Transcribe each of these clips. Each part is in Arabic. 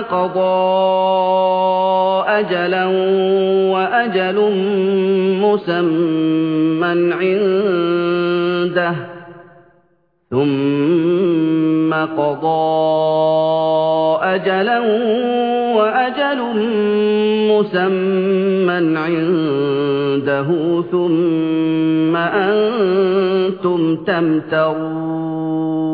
قَضَىٰ أَجَلًا وَأَجَلٌ مُّسَمًّى عِندَهُ ثُمَّ قَضَىٰ أَجَلًا وَأَجَلٌ مُّسَمًّى عِندَهُ ثُمَّ أَنتُمْ تَمْتَرُونَ.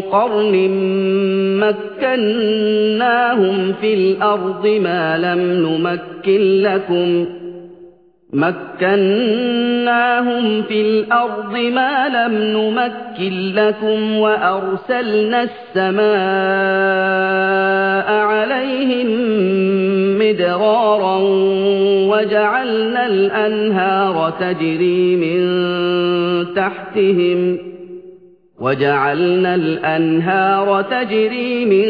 قَرْنٍ مَّكَّنَّاهُمْ فِي الْأَرْضِ مَا لَمْ نُمَكِّن لَّكُمْ مَكَّنَّاهُمْ فِي الْأَرْضِ مَا لَمْ نُمَكِّن لَّكُمْ وَأَرْسَلْنَا السَّمَاءَ عَلَيْهِم مِّدْرَارًا وَجَعَلْنَا الْأَنْهَارَ تَجْرِي مِن تَحْتِهِمْ وَجَعَلْنَا الْأَنْهَارَ تَجْرِي مِن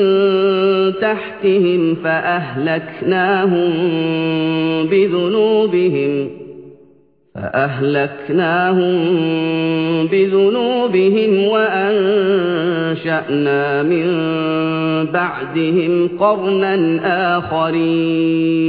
تَحْتِهِمْ فَأَهْلَكْنَاهُم بِذُنُوبِهِمْ فَأَهْلَكْنَاهُم بِذُنُوبِهِمْ وَأَنشَأْنَا مِن بَعْدِهِمْ قَرْنًا آخَرِينَ.